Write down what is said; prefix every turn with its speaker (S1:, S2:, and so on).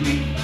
S1: me.